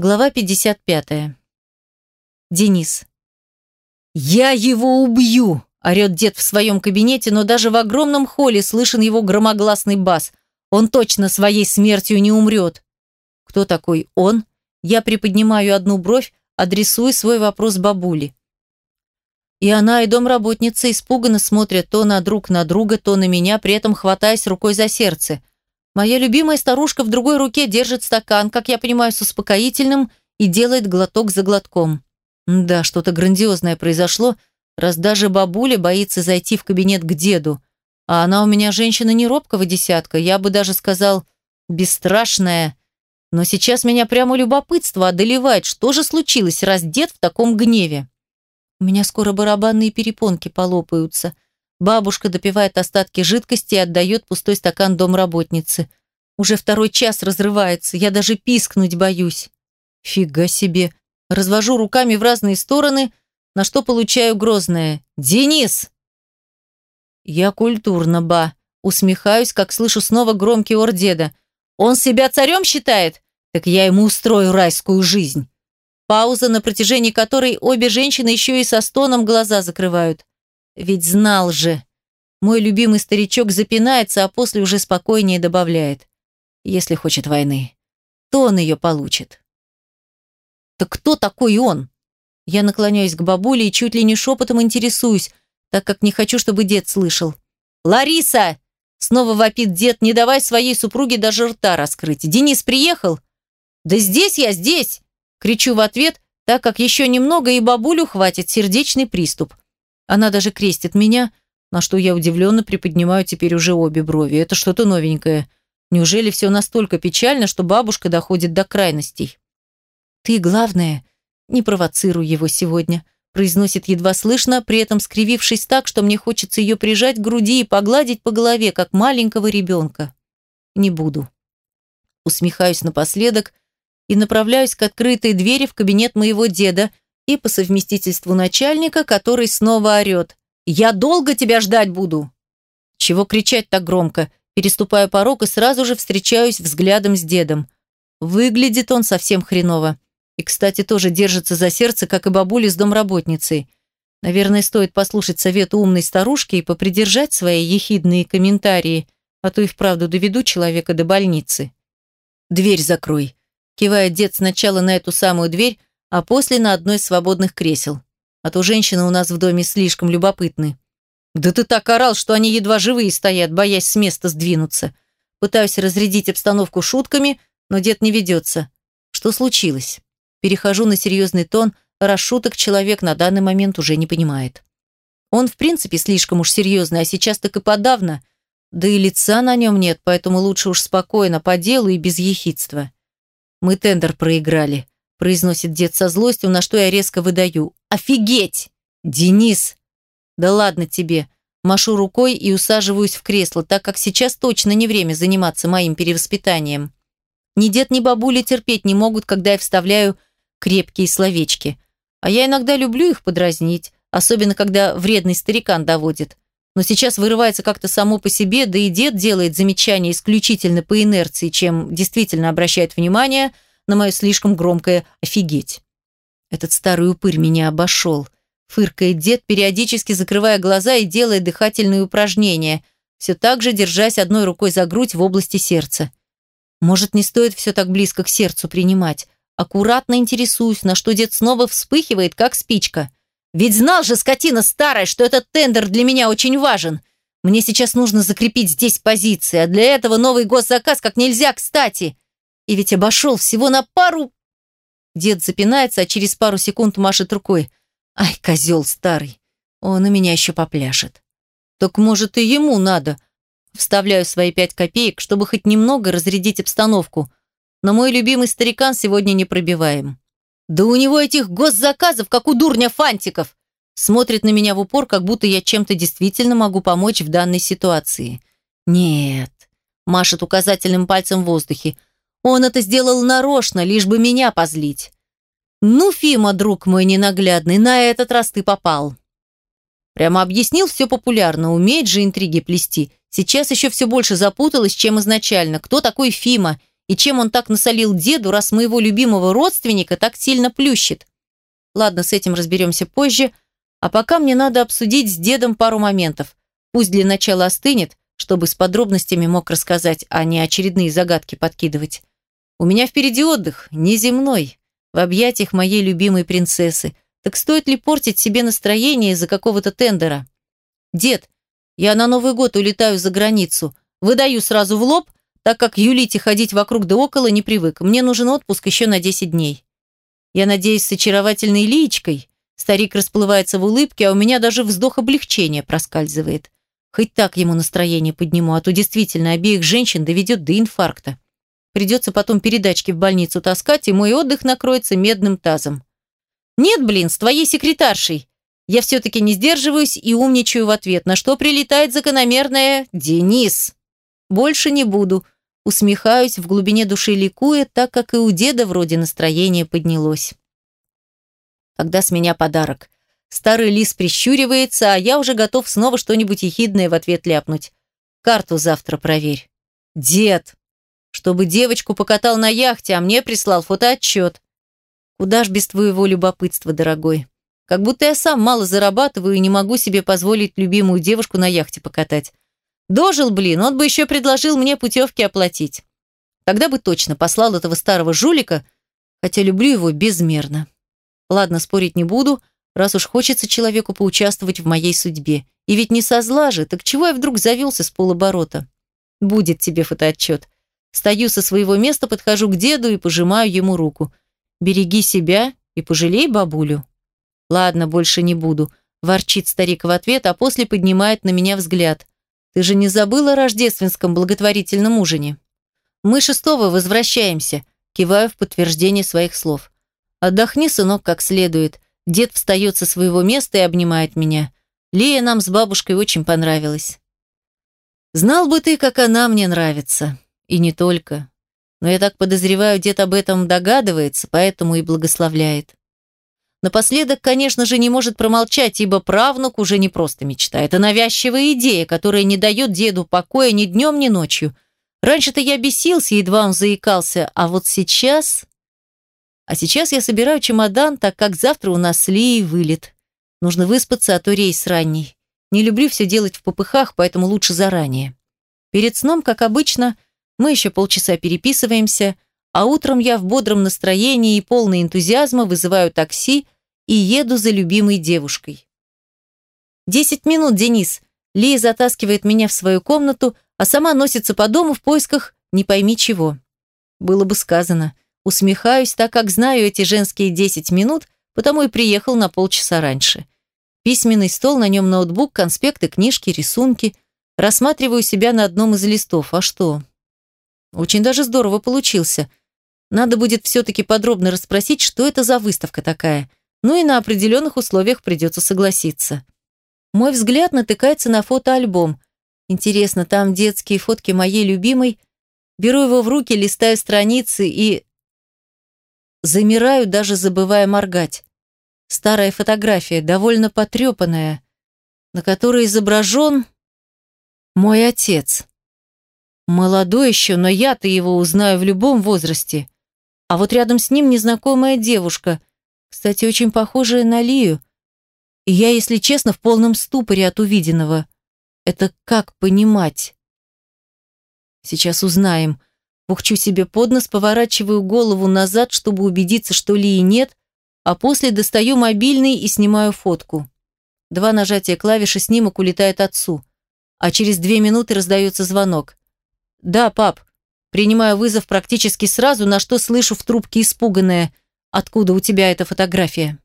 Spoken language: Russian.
Глава 55. Денис. «Я его убью!» – орет дед в своем кабинете, но даже в огромном холле слышен его громогласный бас. Он точно своей смертью не умрет. Кто такой он? Я приподнимаю одну бровь, адресуя свой вопрос бабуле. И она, и домработница испуганно смотрят то на друг на друга, то на меня, при этом хватаясь рукой за сердце. Моя любимая старушка в другой руке держит стакан, как я понимаю, с успокоительным и делает глоток за глотком. Да, что-то грандиозное произошло, раз даже бабуля боится зайти в кабинет к деду. А она у меня женщина не робкого десятка, я бы даже сказал, бесстрашная. Но сейчас меня прямо любопытство одолевает, что же случилось, раз дед в таком гневе. У меня скоро барабанные перепонки полопаются – Бабушка допивает остатки жидкости и отдает пустой стакан домработнице. Уже второй час разрывается, я даже пискнуть боюсь. Фига себе. Развожу руками в разные стороны, на что получаю грозное. «Денис!» Я культурно, ба. Усмехаюсь, как слышу снова громкий ор деда. «Он себя царем считает? Так я ему устрою райскую жизнь». Пауза, на протяжении которой обе женщины еще и со стоном глаза закрывают. Ведь знал же. Мой любимый старичок запинается, а после уже спокойнее добавляет. Если хочет войны, то он ее получит. Так кто такой он? Я наклоняюсь к бабуле и чуть ли не шепотом интересуюсь, так как не хочу, чтобы дед слышал. «Лариса!» Снова вопит дед, не давай своей супруге даже рта раскрыть. «Денис приехал?» «Да здесь я, здесь!» Кричу в ответ, так как еще немного и бабулю хватит сердечный приступ. Она даже крестит меня, на что я удивленно приподнимаю теперь уже обе брови. Это что-то новенькое. Неужели все настолько печально, что бабушка доходит до крайностей? «Ты, главное, не провоцируй его сегодня», произносит едва слышно, при этом скривившись так, что мне хочется ее прижать к груди и погладить по голове, как маленького ребенка. «Не буду». Усмехаюсь напоследок и направляюсь к открытой двери в кабинет моего деда, и по совместительству начальника, который снова орет. «Я долго тебя ждать буду!» Чего кричать так громко? Переступаю порог и сразу же встречаюсь взглядом с дедом. Выглядит он совсем хреново. И, кстати, тоже держится за сердце, как и бабуля с домработницей. Наверное, стоит послушать совет умной старушки и попридержать свои ехидные комментарии, а то и вправду доведу человека до больницы. «Дверь закрой», – кивает дед сначала на эту самую дверь, а после на одно из свободных кресел. А то женщины у нас в доме слишком любопытны. Да ты так орал, что они едва живые стоят, боясь с места сдвинуться. Пытаюсь разрядить обстановку шутками, но дед не ведется. Что случилось? Перехожу на серьезный тон, раз шуток человек на данный момент уже не понимает. Он, в принципе, слишком уж серьезный, а сейчас так и подавно. Да и лица на нем нет, поэтому лучше уж спокойно, по делу и без ехидства. Мы тендер проиграли произносит дед со злостью, на что я резко выдаю. «Офигеть! Денис!» «Да ладно тебе!» Машу рукой и усаживаюсь в кресло, так как сейчас точно не время заниматься моим перевоспитанием. Ни дед, ни бабуля терпеть не могут, когда я вставляю крепкие словечки. А я иногда люблю их подразнить, особенно когда вредный старикан доводит. Но сейчас вырывается как-то само по себе, да и дед делает замечания исключительно по инерции, чем действительно обращает внимание – на мое слишком громкое «офигеть». Этот старый упырь меня обошел. Фыркает дед, периодически закрывая глаза и делая дыхательные упражнения, все так же держась одной рукой за грудь в области сердца. Может, не стоит все так близко к сердцу принимать. Аккуратно интересуюсь, на что дед снова вспыхивает, как спичка. Ведь знал же, скотина старая, что этот тендер для меня очень важен. Мне сейчас нужно закрепить здесь позиции, а для этого новый госзаказ как нельзя кстати. И ведь обошел всего на пару... Дед запинается, а через пару секунд машет рукой. Ай, козел старый, он у меня еще попляшет. Так может и ему надо. Вставляю свои пять копеек, чтобы хоть немного разрядить обстановку. Но мой любимый старикан сегодня не пробиваем. Да у него этих госзаказов, как у дурня фантиков. Смотрит на меня в упор, как будто я чем-то действительно могу помочь в данной ситуации. Нет. Машет указательным пальцем в воздухе. Он это сделал нарочно, лишь бы меня позлить. Ну, Фима, друг мой ненаглядный, на этот раз ты попал. Прямо объяснил все популярно, умеет же интриги плести. Сейчас еще все больше запуталась, чем изначально. Кто такой Фима? И чем он так насолил деду, раз моего любимого родственника так сильно плющит? Ладно, с этим разберемся позже. А пока мне надо обсудить с дедом пару моментов. Пусть для начала остынет, чтобы с подробностями мог рассказать, а не очередные загадки подкидывать. У меня впереди отдых, неземной, в объятиях моей любимой принцессы. Так стоит ли портить себе настроение из-за какого-то тендера? Дед, я на Новый год улетаю за границу. Выдаю сразу в лоб, так как юлить и ходить вокруг да около не привык. Мне нужен отпуск еще на 10 дней. Я надеюсь, с очаровательной личкой. Старик расплывается в улыбке, а у меня даже вздох облегчения проскальзывает. Хоть так ему настроение подниму, а то действительно обеих женщин доведет до инфаркта. Придется потом передачки в больницу таскать, и мой отдых накроется медным тазом. Нет, блин, с твоей секретаршей. Я все-таки не сдерживаюсь и умничаю в ответ, на что прилетает закономерное «Денис». Больше не буду. Усмехаюсь, в глубине души ликуя, так как и у деда вроде настроение поднялось. Когда с меня подарок. Старый лис прищуривается, а я уже готов снова что-нибудь ехидное в ответ ляпнуть. Карту завтра проверь. Дед! Чтобы девочку покатал на яхте, а мне прислал фотоотчет. Куда ж без твоего любопытства, дорогой? Как будто я сам мало зарабатываю и не могу себе позволить любимую девушку на яхте покатать. Дожил, блин, он бы еще предложил мне путевки оплатить. Тогда бы точно послал этого старого жулика, хотя люблю его безмерно. Ладно, спорить не буду, раз уж хочется человеку поучаствовать в моей судьбе. И ведь не со зла же, так чего я вдруг завелся с полоборота? Будет тебе фотоотчет. Стою со своего места, подхожу к деду и пожимаю ему руку. Береги себя и пожалей бабулю. Ладно, больше не буду. Ворчит старик в ответ, а после поднимает на меня взгляд. Ты же не забыла о рождественском благотворительном ужине? Мы шестого возвращаемся. Киваю в подтверждение своих слов. Отдохни, сынок, как следует. Дед встает со своего места и обнимает меня. Лия нам с бабушкой очень понравилась. Знал бы ты, как она мне нравится. И не только. Но я так подозреваю, дед об этом догадывается, поэтому и благословляет. Напоследок, конечно же, не может промолчать, ибо правнук уже не просто мечта. Это навязчивая идея, которая не дает деду покоя ни днем, ни ночью. Раньше-то я бесился, едва он заикался, а вот сейчас... А сейчас я собираю чемодан, так как завтра у нас с Лией вылет. Нужно выспаться, а то рейс ранний. Не люблю все делать в попыхах, поэтому лучше заранее. Перед сном, как обычно, мы еще полчаса переписываемся, а утром я в бодром настроении и полной энтузиазма вызываю такси и еду за любимой девушкой. «Десять минут, Денис!» Лия затаскивает меня в свою комнату, а сама носится по дому в поисках не пойми чего. Было бы сказано – Усмехаюсь, так как знаю эти женские 10 минут, потому и приехал на полчаса раньше. Письменный стол, на нем ноутбук, конспекты, книжки, рисунки. Рассматриваю себя на одном из листов. А что? Очень даже здорово получился. Надо будет все-таки подробно расспросить, что это за выставка такая. Ну и на определенных условиях придется согласиться. Мой взгляд натыкается на фотоальбом. Интересно, там детские фотки моей любимой. Беру его в руки, листаю страницы и Замираю, даже забывая моргать. Старая фотография, довольно потрепанная, на которой изображен мой отец. Молодой еще, но я-то его узнаю в любом возрасте. А вот рядом с ним незнакомая девушка, кстати, очень похожая на Лию. И я, если честно, в полном ступоре от увиденного. Это как понимать? Сейчас узнаем. Бухчу себе под нос, поворачиваю голову назад, чтобы убедиться, что Лии нет, а после достаю мобильный и снимаю фотку. Два нажатия клавиши снимок улетает отцу, а через две минуты раздается звонок. «Да, пап». Принимаю вызов практически сразу, на что слышу в трубке испуганное «Откуда у тебя эта фотография?»